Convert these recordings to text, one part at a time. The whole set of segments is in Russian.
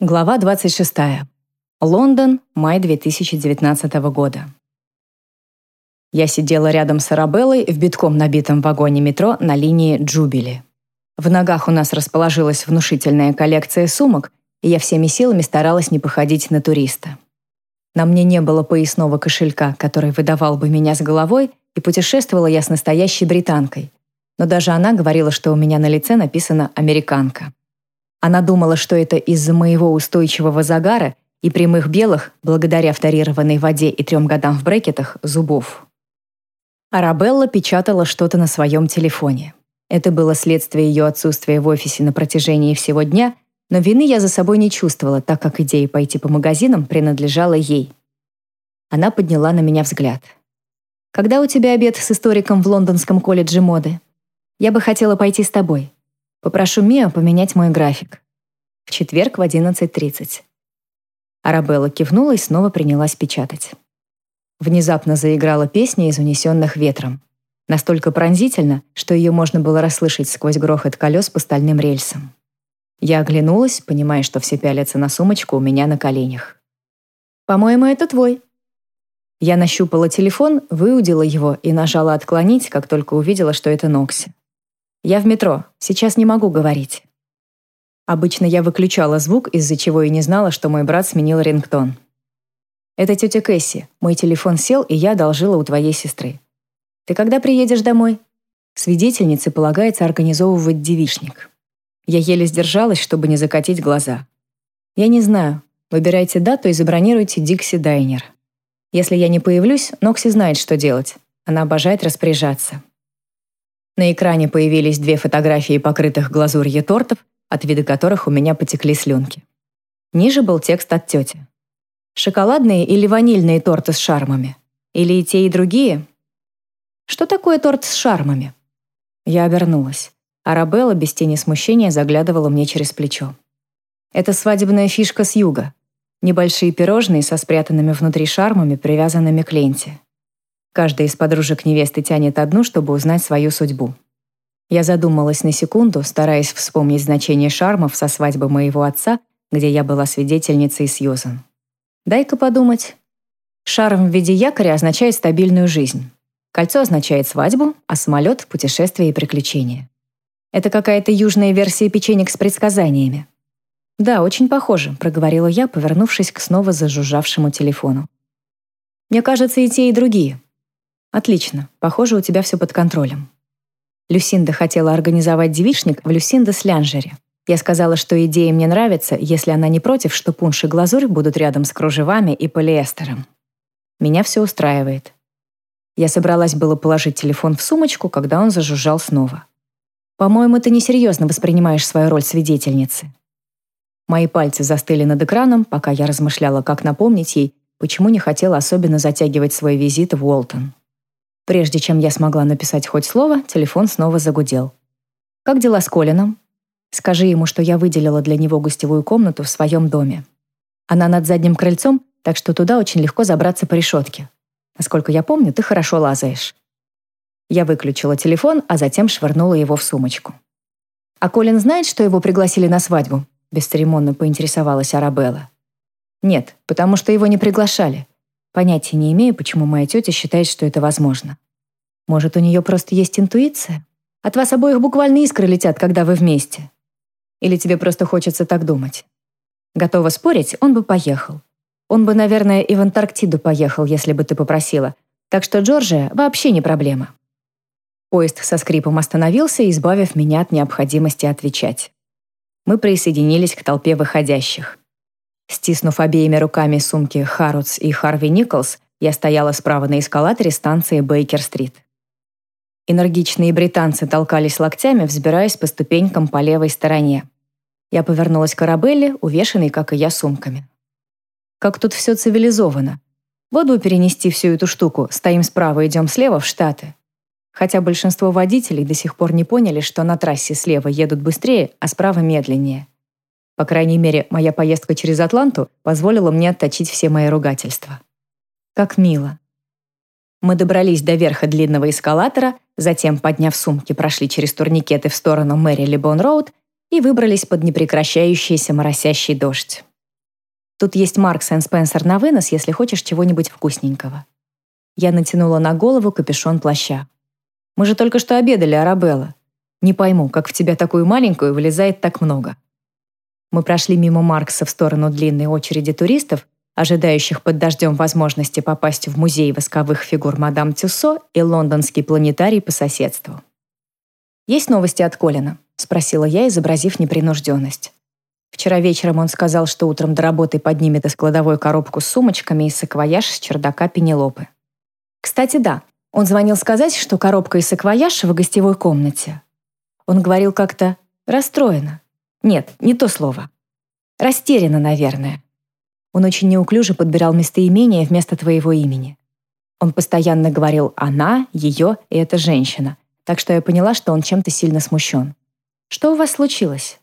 Глава 26. Лондон, май 2019 года. Я сидела рядом с Арабеллой в битком набитом вагоне метро на линии Джубили. В ногах у нас расположилась внушительная коллекция сумок, и я всеми силами старалась не походить на туриста. На мне не было поясного кошелька, который выдавал бы меня с головой, и путешествовала я с настоящей британкой. Но даже она говорила, что у меня на лице написано «американка». Она думала, что это из-за моего устойчивого загара и прямых белых, благодаря вторированной воде и трем годам в брекетах, зубов. Арабелла печатала что-то на своем телефоне. Это было следствие ее отсутствия в офисе на протяжении всего дня, но вины я за собой не чувствовала, так как идея пойти по магазинам принадлежала ей. Она подняла на меня взгляд. «Когда у тебя обед с историком в Лондонском колледже моды? Я бы хотела пойти с тобой. Попрошу Миа поменять мой график. В четверг в 11.30. Арабелла кивнула и снова принялась печатать. Внезапно заиграла песня из унесенных ветром. Настолько пронзительно, что ее можно было расслышать сквозь грохот колес по стальным рельсам. Я оглянулась, понимая, что все пялятся на сумочку у меня на коленях. «По-моему, это твой». Я нащупала телефон, выудила его и нажала «отклонить», как только увидела, что это Нокси. Я в метро. Сейчас не могу говорить. Обычно я выключала звук, из-за чего и не знала, что мой брат сменил рингтон. Это тетя Кэсси. Мой телефон сел, и я одолжила у твоей сестры. Ты когда приедешь домой? Свидетельнице полагается организовывать девичник. Я еле сдержалась, чтобы не закатить глаза. Я не знаю. Выбирайте дату и забронируйте Дикси Дайнер. Если я не появлюсь, Нокси знает, что делать. Она обожает распоряжаться. На экране появились две фотографии покрытых глазурью тортов, от вида которых у меня потекли слюнки. Ниже был текст от тети. «Шоколадные или ванильные торты с шармами? Или и те, и другие?» «Что такое торт с шармами?» Я обернулась. Арабелла без тени смущения заглядывала мне через плечо. «Это свадебная фишка с юга. Небольшие пирожные со спрятанными внутри шармами, привязанными к ленте. Каждая из подружек невесты тянет одну, чтобы узнать свою судьбу. Я задумалась на секунду, стараясь вспомнить значение шармов со свадьбы моего отца, где я была свидетельницей Сьюзан. Дай-ка подумать. Шарм в виде якоря означает стабильную жизнь. Кольцо означает свадьбу, а самолет — путешествие и приключения. Это какая-то южная версия печенек с предсказаниями. «Да, очень похоже», — проговорила я, повернувшись к снова зажужжавшему телефону. «Мне кажется, и те, и другие. Отлично. Похоже, у тебя все под контролем. Люсинда хотела организовать девичник в Люсинда с Лянжере. Я сказала, что идея мне нравится, если она не против, что пунш и глазурь будут рядом с кружевами и полиэстером. Меня все устраивает. Я собралась было положить телефон в сумочку, когда он зажужжал снова. «По-моему, ты несерьезно воспринимаешь свою роль свидетельницы». Мои пальцы застыли над экраном, пока я размышляла, как напомнить ей, почему не хотела особенно затягивать свой визит в Уолтон. Прежде чем я смогла написать хоть слово, телефон снова загудел. «Как дела с Колином?» «Скажи ему, что я выделила для него гостевую комнату в своем доме. Она над задним крыльцом, так что туда очень легко забраться по решетке. Насколько я помню, ты хорошо лазаешь». Я выключила телефон, а затем швырнула его в сумочку. «А Колин знает, что его пригласили на свадьбу?» бесцеремонно поинтересовалась Арабелла. «Нет, потому что его не приглашали. Понятия не имею, почему моя тетя считает, что это возможно. Может, у нее просто есть интуиция? От вас обоих буквально искры летят, когда вы вместе. Или тебе просто хочется так думать? Готова спорить, он бы поехал. Он бы, наверное, и в Антарктиду поехал, если бы ты попросила. Так что Джорджия вообще не проблема. Поезд со скрипом остановился, избавив меня от необходимости отвечать. Мы присоединились к толпе выходящих. Стиснув обеими руками сумки Харротс и Харви Николс, я стояла справа на эскалаторе станции Бейкер-стрит. Энергичные британцы толкались локтями, взбираясь по ступенькам по левой стороне. Я повернулась к Арабелле, увешанной, как и я, сумками. Как тут все цивилизовано. Бы перенести всю эту штуку, стоим справа, идем слева в Штаты. Хотя большинство водителей до сих пор не поняли, что на трассе слева едут быстрее, а справа медленнее. По крайней мере, моя поездка через Атланту позволила мне отточить все мои ругательства. Как мило. Мы добрались до верха длинного эскалатора, затем, подняв сумки, прошли через турникеты в сторону Мэри Либон Роуд и выбрались под непрекращающийся моросящий дождь. Тут есть Маркс энд Спенсер на вынос, если хочешь чего-нибудь вкусненького». Я натянула на голову капюшон плаща. «Мы же только что обедали, Арабелла. Не пойму, как в тебя такую маленькую вылезает так много». Мы прошли мимо Маркса в сторону длинной очереди туристов, ожидающих под дождем возможности попасть в музей восковых фигур мадам Тюссо и лондонский планетарий по соседству. «Есть новости от Колина?» — спросила я, изобразив непринужденность. Вчера вечером он сказал, что утром до работы поднимет из кладовой коробку с сумочками и саквояж с чердака Пенелопы. Кстати, да, он звонил сказать, что коробка и саквояж в гостевой комнате. Он говорил как-то расстроенно. Нет, не то слово. Растерянно, наверное. Он очень неуклюже подбирал местоимения вместо твоего имени. Он постоянно говорил «она», «ее» и «эта женщина», так что я поняла, что он чем-то сильно смущен. «Что у вас случилось?»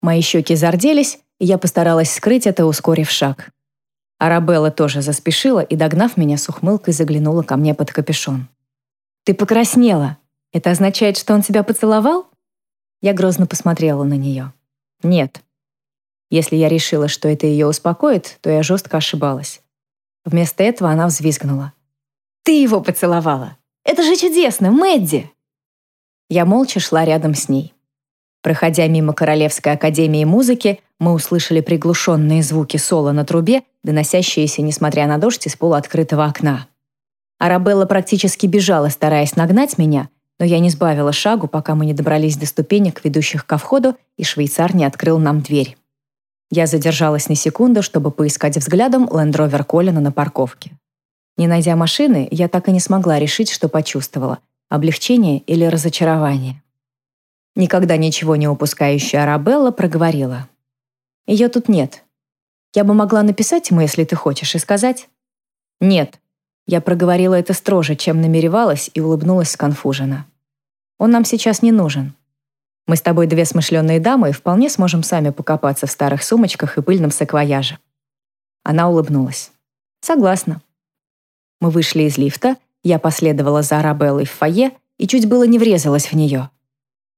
Мои щеки зарделись, и я постаралась скрыть это, ускорив шаг. Арабелла тоже заспешила и, догнав меня с ухмылкой, заглянула ко мне под капюшон. «Ты покраснела. Это означает, что он тебя поцеловал?» Я грозно посмотрела на нее. «Нет». Если я решила, что это ее успокоит, то я жестко ошибалась. Вместо этого она взвизгнула. «Ты его поцеловала! Это же чудесно, Мэдди!» Я молча шла рядом с ней. Проходя мимо Королевской академии музыки, мы услышали приглушенные звуки соло на трубе, доносящиеся, несмотря на дождь, из полуоткрытого окна. Арабелла практически бежала, стараясь нагнать меня, но я не сбавила шагу, пока мы не добрались до ступенек, ведущих ко входу, и швейцар не открыл нам дверь. Я задержалась на секунду, чтобы поискать взглядом лендровер Колина на парковке. Не найдя машины, я так и не смогла решить, что почувствовала — облегчение или разочарование. Никогда ничего не упускающая Арабелла проговорила. «Ее тут нет. Я бы могла написать ему, если ты хочешь, и сказать?» «Нет». Я проговорила это строже, чем намеревалась, и улыбнулась сконфуженно. «Он нам сейчас не нужен. Мы с тобой две смышленые дамы и вполне сможем сами покопаться в старых сумочках и пыльном саквояже». Она улыбнулась. «Согласна». Мы вышли из лифта, я последовала за Арабеллой в фойе и чуть было не врезалась в нее.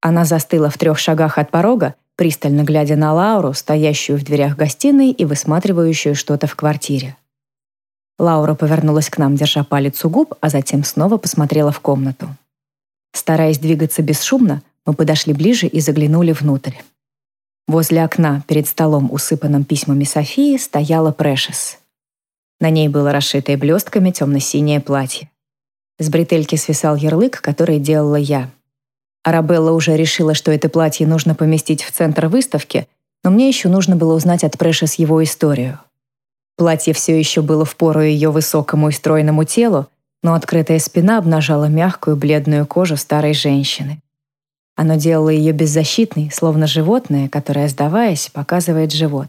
Она застыла в трех шагах от порога, пристально глядя на Лауру, стоящую в дверях гостиной и высматривающую что-то в квартире. Лаура повернулась к нам, держа палец у губ, а затем снова посмотрела в комнату. Стараясь двигаться бесшумно, мы подошли ближе и заглянули внутрь. Возле окна, перед столом, усыпанным письмами Софии, стояла Прэшес. На ней было расшитое блестками темно-синее платье. С бретельки свисал ярлык, который делала я. Арабелла уже решила, что это платье нужно поместить в центр выставки, но мне еще нужно было узнать от Прэшес его историю. Платье все еще было в пору ее высокому и стройному телу, но открытая спина обнажала мягкую бледную кожу старой женщины. Оно делало ее беззащитной, словно животное, которое, сдаваясь, показывает живот.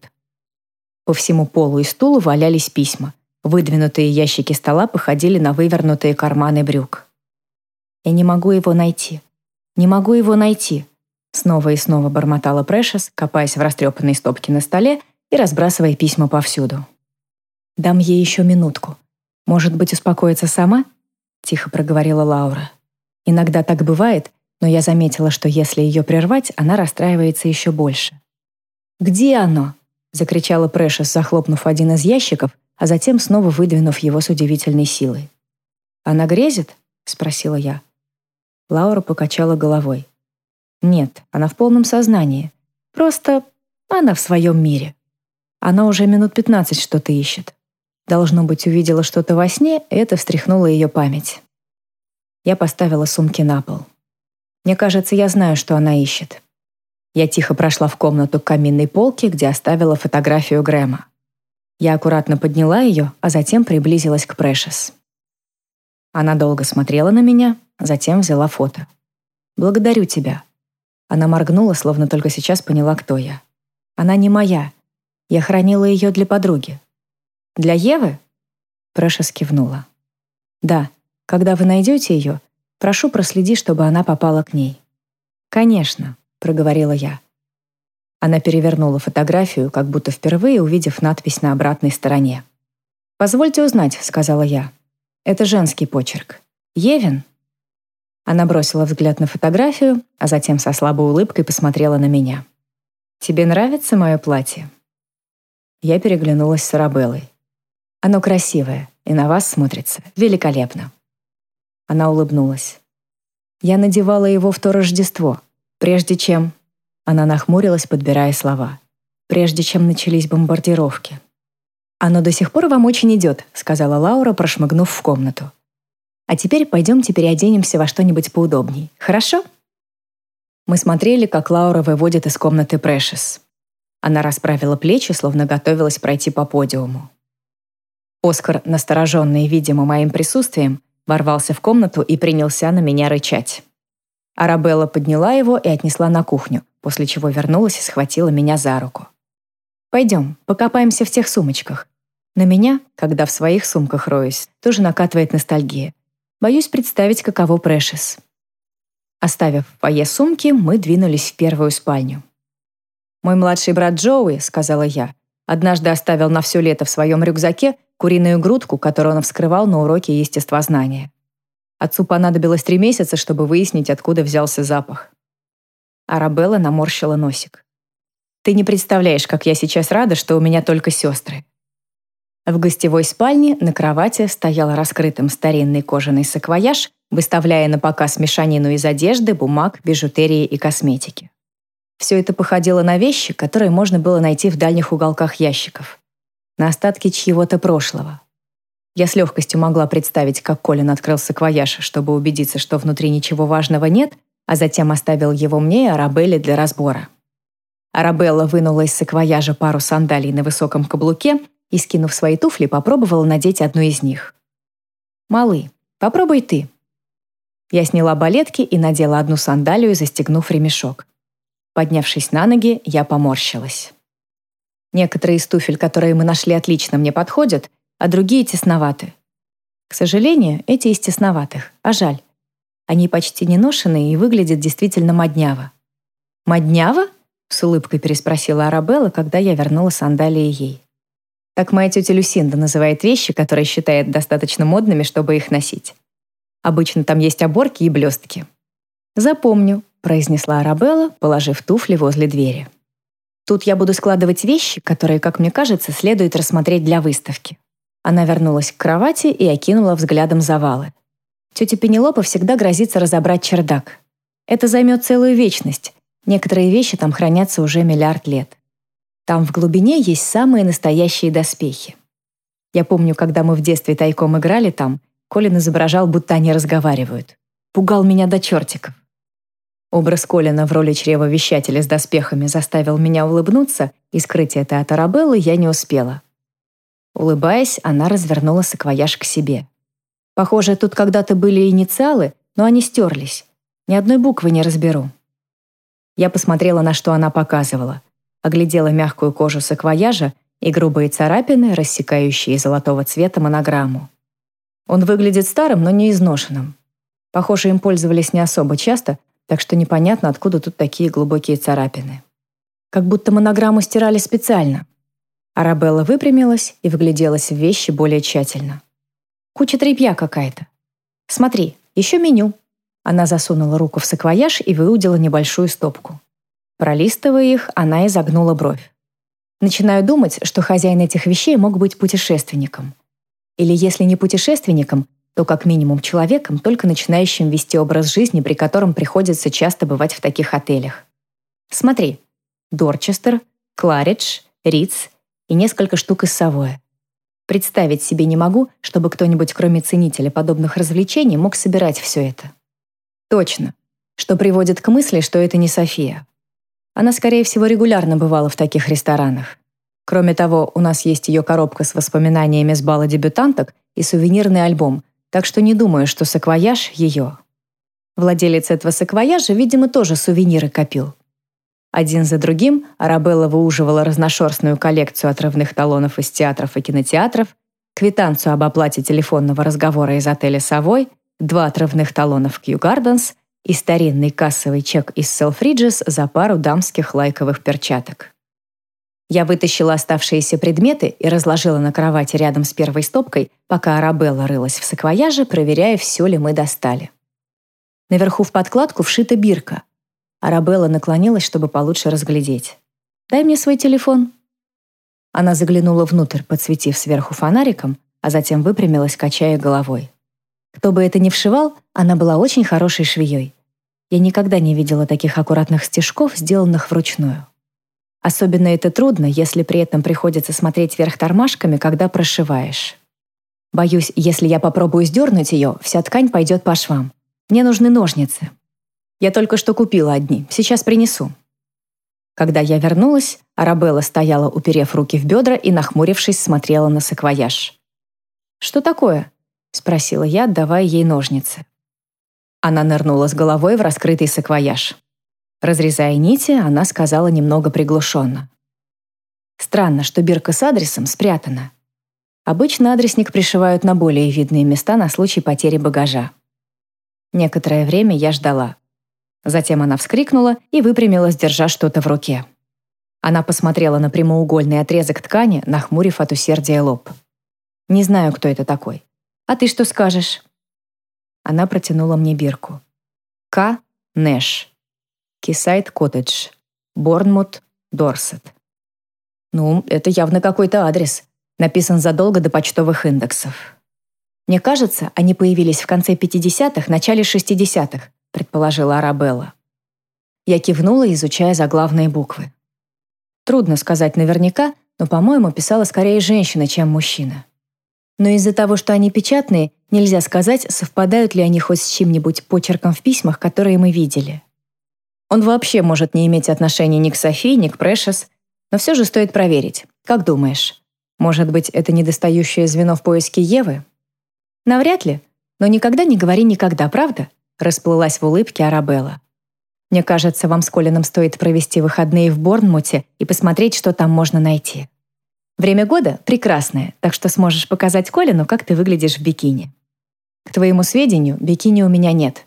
По всему полу и стулу валялись письма. Выдвинутые ящики стола походили на вывернутые карманы брюк. «Я не могу его найти», не могу его найти. Снова и снова бормотала Прэшес, копаясь в растрепанной стопке на столе и разбрасывая письма повсюду. «Дам ей еще минутку. Может быть, успокоится сама?» — тихо проговорила Лаура. «Иногда так бывает, но я заметила, что если ее прервать, она расстраивается еще больше». «Где оно?» — закричала Прэшес, захлопнув один из ящиков, а затем снова выдвинув его с удивительной силой. «Она грезит?» — спросила я. Лаура покачала головой. Нет, она в полном сознании. Просто она в своем мире. Она уже минут пятнадцать что-то ищет. Должно быть, увидела что-то во сне, и это встряхнуло ее память. Я поставила сумки на пол. Мне кажется, я знаю, что она ищет. Я тихо прошла в комнату к каминной полке, где оставила фотографию Грэма. Я аккуратно подняла ее, а затем приблизилась к Прэшес. Она долго смотрела на меня, затем взяла фото. «Благодарю тебя». Она моргнула, словно только сейчас поняла, кто я. «Она не моя. Я хранила ее для подруги». «Для Евы?» Прэшес кивнула. «Да, когда вы найдете ее, прошу проследи, чтобы она попала к ней». «Конечно», — проговорила я. Она перевернула фотографию, как будто впервые увидев надпись на обратной стороне. «Позвольте узнать», — сказала я. «Это женский почерк. Евин?» Она бросила взгляд на фотографию, а затем со слабой улыбкой посмотрела на меня. «Тебе нравится мое платье?» Я переглянулась с Арабеллой. «Оно красивое, и на вас смотрится великолепно». Она улыбнулась. «Я надевала его в то Рождество, прежде чем...» Она нахмурилась, подбирая слова. «Прежде чем начались бомбардировки». «Оно до сих пор вам очень идет», — сказала Лаура, прошмыгнув в комнату. «А теперь пойдемте переоденемся во что-нибудь поудобней, хорошо?» Мы смотрели, как Лаура выводит из комнаты Прэшес. Она расправила плечи, словно готовилась пройти по подиуму. Оскар, настороженный, видимо, моим присутствием, ворвался в комнату и принялся на меня рычать. Арабелла подняла его и отнесла на кухню, после чего вернулась и схватила меня за руку. «Пойдем, покопаемся в тех сумочках». На меня, когда в своих сумках роюсь, тоже накатывает ностальгия. Боюсь представить, каково Прэшес. Оставив в фойе сумки, мы двинулись в первую спальню. «Мой младший брат Джоуи», — сказала я, однажды оставил на все лето в своем рюкзаке куриную грудку, которую он вскрывал на уроке естествознания. Отцу понадобилось три месяца, чтобы выяснить, откуда взялся запах. Арабелла наморщила носик. «Ты не представляешь, как я сейчас рада, что у меня только сестры». В гостевой спальне на кровати стоял раскрытым старинный кожаный саквояж выставляя на показ мешанину из одежды, бумаг, бижутерии и косметики. Все это походило на вещи, которые можно было найти в дальних уголках ящиков. На остатки чьего-то прошлого. Я с легкостью могла представить, как Колин открыл саквояж, чтобы убедиться, что внутри ничего важного нет, а затем оставил его мне и Арабелле для разбора. Арабелла вынула из саквояжа пару сандалий на высоком каблуке и, скинув свои туфли, попробовала надеть одну из них. «Малы, попробуй ты», я сняла балетки и надела одну сандалию, застегнув ремешок. Поднявшись на ноги, я поморщилась. Некоторые из туфель, которые мы нашли, отлично мне подходят, а другие тесноваты. К сожалению, эти из тесноватых, а жаль. Они почти не ношеные и выглядят действительно модняво. «Модняво?» — с улыбкой переспросила Арабелла, когда я вернула сандалии ей. Так моя тетя Люсинда называет вещи, которые считает достаточно модными, чтобы их носить. Обычно там есть оборки и блестки. «Запомню», — произнесла Арабелла, положив туфли возле двери. «Тут я буду складывать вещи, которые, как мне кажется, следует рассмотреть для выставки». Она вернулась к кровати и окинула взглядом завалы. Тетя Пенелопа всегда грозится разобрать чердак. Это займет целую вечность. Некоторые вещи там хранятся уже миллиард лет. Там в глубине есть самые настоящие доспехи. Я помню, когда мы в детстве тайком играли там, Колин изображал, будто они разговаривают. Пугал меня до чертиков. Образ Колина в роли чревовещателя с доспехами заставил меня улыбнуться, и скрыть это от Арабеллы я не успела. Улыбаясь, она развернула саквояж к себе. Похоже, тут когда-то были инициалы, но они стерлись. Ни одной буквы не разберу. Я посмотрела, на что она показывала. Оглядела мягкую кожу саквояжа и грубые царапины, рассекающие золотого цвета монограмму. Он выглядит старым, но не изношенным. Похоже, им пользовались не особо часто, так что непонятно, откуда тут такие глубокие царапины. Как будто монограмму стирали специально. Арабелла выпрямилась и вгляделась в вещи более тщательно. Куча тряпья какая-то. Смотри, еще меню. Она засунула руку в саквояж и выудила небольшую стопку. Пролистывая их, она изогнула бровь. Начинаю думать, что хозяин этих вещей мог быть путешественником. Или если не путешественником, то как минимум человеком, только начинающим вести образ жизни, при котором приходится часто бывать в таких отелях. Смотри. Дорчестер, Кларидж, Риц и несколько штук из Савоя. Представить себе не могу, чтобы кто-нибудь, кроме ценителя подобных развлечений, мог собирать все это. Точно. Что приводит к мысли, что это не София. Она, скорее всего, регулярно бывала в таких ресторанах. Кроме того, у нас есть ее коробка с воспоминаниями с бала дебютанток и сувенирный альбом, так что не думаю, что саквояж ее. Владелец этого саквояжа, видимо, тоже сувениры копил. Один за другим Арабелла выуживала разношерстную коллекцию отрывных талонов из театров и кинотеатров, квитанцию об оплате телефонного разговора из отеля «Совой», два отрывных талона в Кью Гарденс и старинный кассовый чек из Селфриджес за пару дамских лайковых перчаток. Я вытащила оставшиеся предметы и разложила на кровати рядом с первой стопкой, пока Арабелла рылась в саквояже, проверяя, все ли мы достали. Наверху в подкладку вшита бирка. Арабелла наклонилась, чтобы получше разглядеть. «Дай мне свой телефон». Она заглянула внутрь, подсветив сверху фонариком, а затем выпрямилась, качая головой. Кто бы это ни вшивал, она была очень хорошей швеей. Я никогда не видела таких аккуратных стежков, сделанных вручную. Особенно это трудно, если при этом приходится смотреть вверх тормашками, когда прошиваешь. Боюсь, если я попробую сдернуть ее, вся ткань пойдет по швам. Мне нужны ножницы. Я только что купила одни, сейчас принесу. Когда я вернулась, Арабелла стояла, уперев руки в бедра и, нахмурившись, смотрела на саквояж. «Что такое?» — спросила я, отдавая ей ножницы. Она нырнула с головой в раскрытый саквояж. Разрезая нити, она сказала немного приглушенно. «Странно, что бирка с адресом спрятана. Обычно адресник пришивают на более видные места на случай потери багажа. Некоторое время я ждала. Затем она вскрикнула и выпрямилась, держа что-то в руке. Она посмотрела на прямоугольный отрезок ткани, нахмурив от усердия лоб. «Не знаю, кто это такой. А ты что скажешь?» Она протянула мне бирку. К. Нэш. Кисайд Коттедж. Борнмут, Дорсет. Ну, это явно какой-то адрес. Написан задолго до почтовых индексов. Мне кажется, они появились в конце 50-х, начале 60-х, предположила Арабелла. Я кивнула, изучая заглавные буквы. Трудно сказать наверняка, но, по-моему, писала скорее женщина, чем мужчина. Но из-за того, что они печатные, нельзя сказать, совпадают ли они хоть с чем-нибудь почерком в письмах, которые мы видели. Он вообще может не иметь отношения ни к Софии, ни к Прэшес, но все же стоит проверить. Как думаешь, может быть, это недостающее звено в поиске Евы? Навряд ли, но никогда не говори никогда, правда? Расплылась в улыбке Арабелла. Мне кажется, вам с Колином стоит провести выходные в Борнмуте и посмотреть, что там можно найти. Время года прекрасное, так что сможешь показать Колину, как ты выглядишь в бикини. К твоему сведению, бикини у меня нет.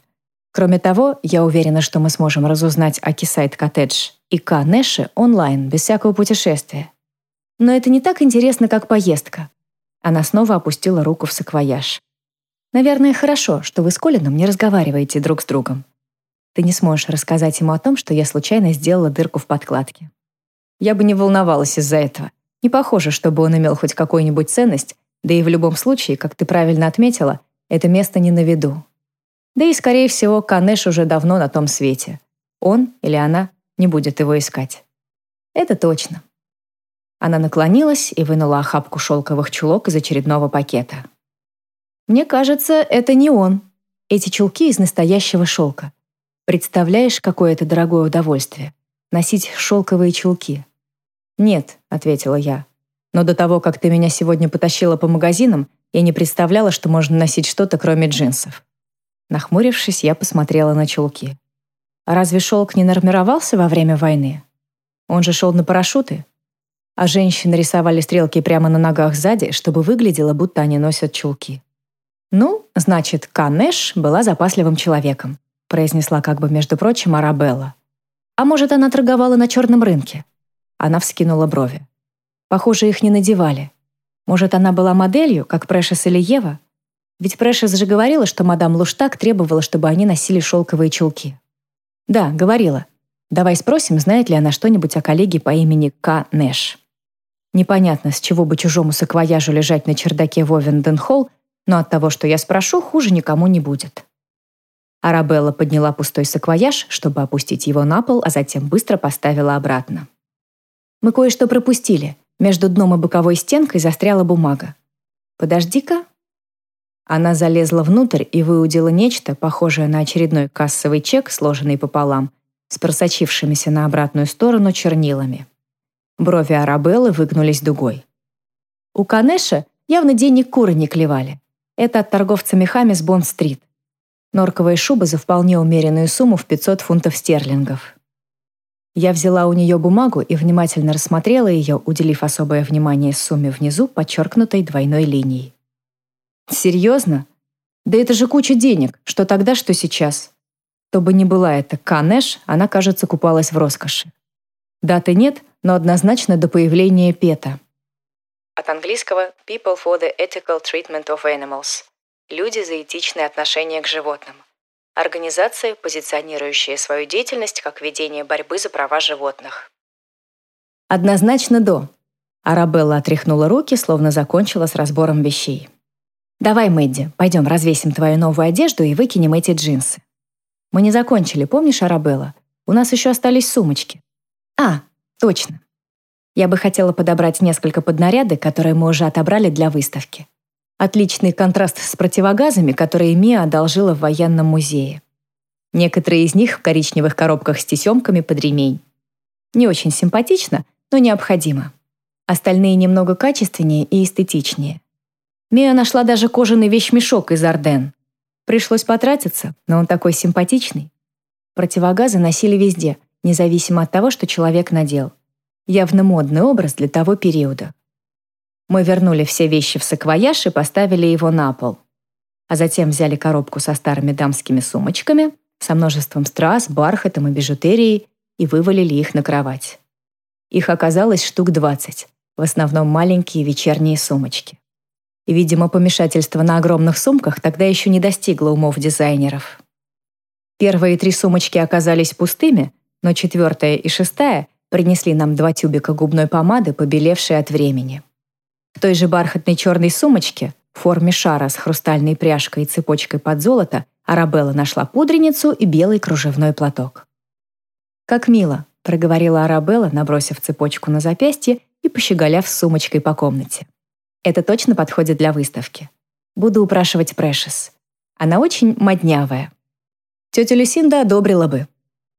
Кроме того, я уверена, что мы сможем разузнать о Кисайд Коттедж и К. Нэше онлайн, без всякого путешествия. Но это не так интересно, как поездка. Она снова опустила руку в саквояж. Наверное, хорошо, что вы с Колином не разговариваете друг с другом. Ты не сможешь рассказать ему о том, что я случайно сделала дырку в подкладке. Я бы не волновалась из-за этого. Не похоже, чтобы он имел хоть какую-нибудь ценность, да и в любом случае, как ты правильно отметила, это место не на виду. Да и, скорее всего, Канеш уже давно на том свете. Он или она не будет его искать. Это точно. Она наклонилась и вынула охапку шелковых чулок из очередного пакета. «Мне кажется, это не он. Эти чулки из настоящего шелка. Представляешь, какое это дорогое удовольствие — носить шелковые чулки. «Нет», — ответила я. «Но до того, как ты меня сегодня потащила по магазинам, я не представляла, что можно носить что-то, кроме джинсов». Нахмурившись, я посмотрела на чулки. «А разве шелк не нормировался во время войны? Он же шел на парашюты. А женщины рисовали стрелки прямо на ногах сзади, чтобы выглядело, будто они носят чулки». «Ну, значит, Канеш была запасливым человеком», произнесла как бы, между прочим, Арабелла. «А может, она торговала на черном рынке?» Она вскинула брови. Похоже, их не надевали. Может, она была моделью, как Прэшес или Ева? Ведь Прэшес же говорила, что мадам Луштаг требовала, чтобы они носили шелковые чулки. Да, говорила. Давай спросим, знает ли она что-нибудь о коллеге по имени К. Нэш. Непонятно, с чего бы чужому саквояжу лежать на чердаке Вовенден-Холл, но от того, что я спрошу, хуже никому не будет. Арабелла подняла пустой саквояж, чтобы опустить его на пол, а затем быстро поставила обратно. Мы кое-что пропустили. Между дном и боковой стенкой застряла бумага. Подожди-ка. Она залезла внутрь и выудила нечто, похожее на очередной кассовый чек, сложенный пополам, с просочившимися на обратную сторону чернилами. Брови Арабеллы выгнулись дугой. У Канеша явно денег куры не клевали. Это от торговца мехами с Бонд-стрит. Норковая шуба за вполне умеренную сумму в 500 фунтов стерлингов. Я взяла у нее бумагу и внимательно рассмотрела ее, уделив особое внимание сумме внизу, подчеркнутой двойной линией. «Серьезно? Да это же куча денег, что тогда, что сейчас. То бы ни была это Канеш, она, кажется, купалась в роскоши. Даты нет, но однозначно до появления ПЕТа». От английского «People for the Ethical Treatment of Animals» – «Люди за этичное отношение к животным». Организация, позиционирующая свою деятельность как ведение борьбы за права животных. Однозначно до. Арабелла отряхнула руки, словно закончила с разбором вещей. «Давай, Мэдди, пойдем развесим твою новую одежду и выкинем эти джинсы». «Мы не закончили, помнишь, Арабелла? У нас еще остались сумочки». «А, точно. Я бы хотела подобрать несколько поднарядок, которые мы уже отобрали для выставки. Отличный контраст с противогазами, которые Мия одолжила в военном музее. Некоторые из них в коричневых коробках с тесемками под ремень. Не очень симпатично, но необходимо. Остальные немного качественнее и эстетичнее. Мия нашла даже кожаный вещмешок из Арден. Пришлось потратиться, но он такой симпатичный. Противогазы носили везде, независимо от того, что человек надел. Явно модный образ для того периода. Мы вернули все вещи в саквояж и поставили его на пол. А затем взяли коробку со старыми дамскими сумочками, со множеством страз, бархатом и бижутерией и вывалили их на кровать. Их оказалось штук 20, в основном маленькие вечерние сумочки. И, видимо, помешательство на огромных сумках тогда еще не достигло умов дизайнеров. Первые три сумочки оказались пустыми, но четвертая и шестая принесли нам два тюбика губной помады, побелевшей от времени. В той же бархатной черной сумочке, в форме шара с хрустальной пряжкой и цепочкой под золото, Арабелла нашла пудреницу и белый кружевной платок. «Как мило», — проговорила Арабелла, набросив цепочку на запястье и пощеголяв сумочкой по комнате. «Это точно подходит для выставки. Буду упрашивать Прэшес. Она очень моднявая». Тетя Люсинда одобрила бы.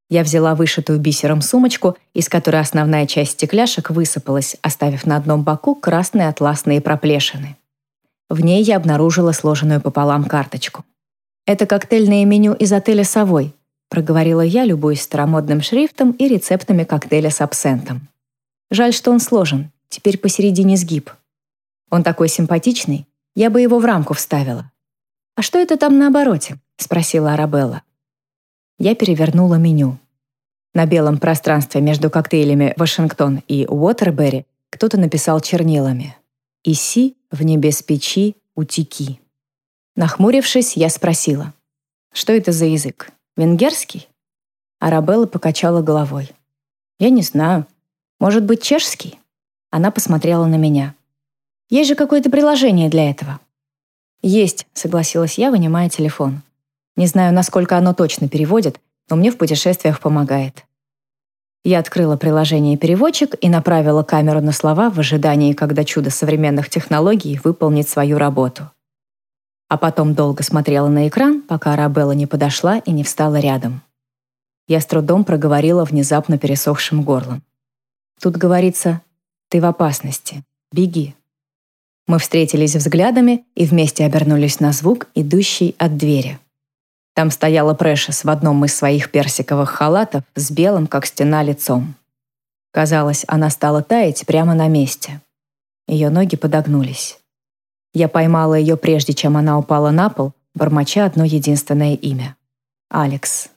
Я взяла вышитую бисером сумочку, из которой основная часть стекляшек высыпалась, оставив на одном боку красные атласные проплешины. В ней я обнаружила сложенную пополам карточку. «Это коктейльное меню из отеля «Совой», проговорила я, любуясь старомодным шрифтом и рецептами коктейля с абсентом. Жаль, что он сложен, теперь посередине сгиб. Он такой симпатичный, я бы его в рамку вставила. «А что это там на обороте?» — спросила Арабелла. Я перевернула меню. На белом пространстве между коктейлями «Вашингтон» и «Уотерберри» кто-то написал чернилами «Иси в небес печи утеки». Нахмурившись, я спросила, что это за язык? Венгерский? Арабелла покачала головой. Я не знаю. Может быть, чешский? Она посмотрела на меня. Есть же какое-то приложение для этого. Есть, согласилась я, вынимая телефон. Не знаю, насколько оно точно переводит, но мне в путешествиях помогает. Я открыла приложение-переводчик и направила камеру на слова в ожидании, когда чудо современных технологий выполнит свою работу а потом долго смотрела на экран, пока Арабелла не подошла и не встала рядом. Я с трудом проговорила внезапно пересохшим горлом. Тут говорится «ты в опасности, беги». Мы встретились взглядами и вместе обернулись на звук, идущий от двери. Там стояла Прэшес в одном из своих персиковых халатов с белым, как стена, лицом. Казалось, она стала таять прямо на месте. Ее ноги подогнулись. Я поймала ее прежде, чем она упала на пол, бормоча одно единственное имя. Алекс.